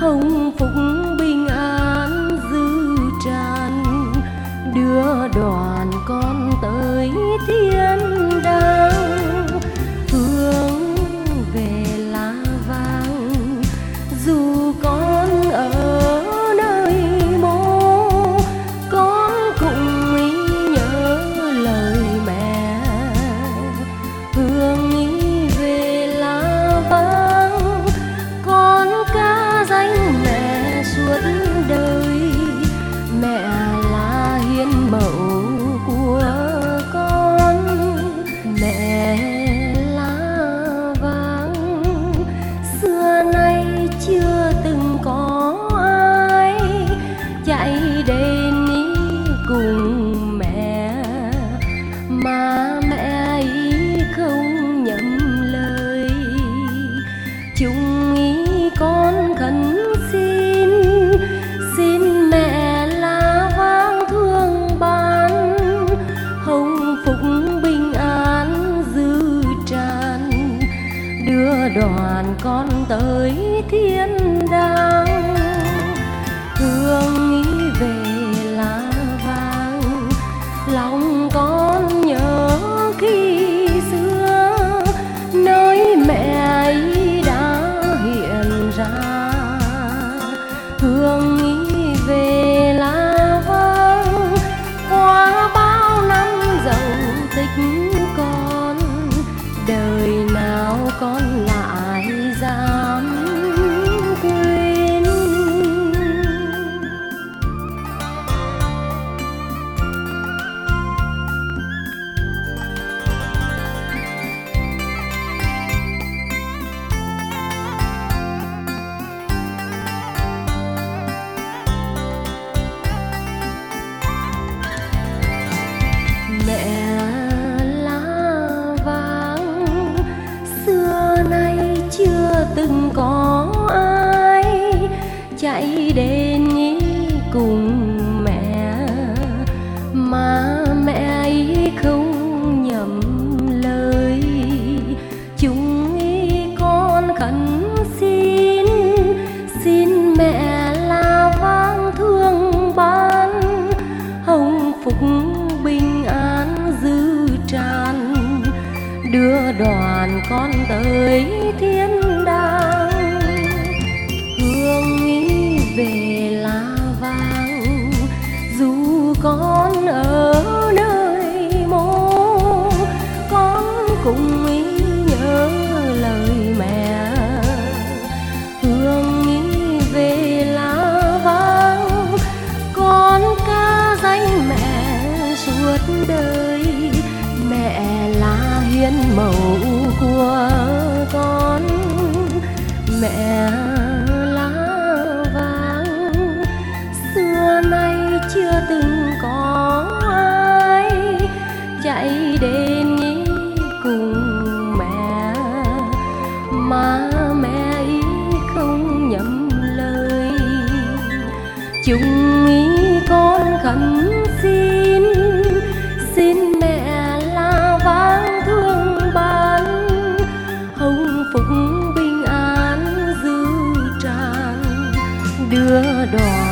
hồng phúc bình an dư tràn. Đưa đoàn con tới thiên đàng, hướng về lá vàng. Dù con ở đoàn con tới thiên đàng thương. Con tới thiên đàng. Hương nghĩ về lá vàng, dù con ở nơi mô con cũng ý nhớ lời mẹ. Hương nghĩ về lá vàng, con ca danh mẹ suốt đời. Mẹ là hiền mẫu chưa từng có ai chạy đến nghĩ cùng mẹ. Mà mẹ ý không nhầm lời. Chúng ý con khẩn xin xin mẹ là vang thương ban. Hồng phúc bình an dư tràn, đưa đoàn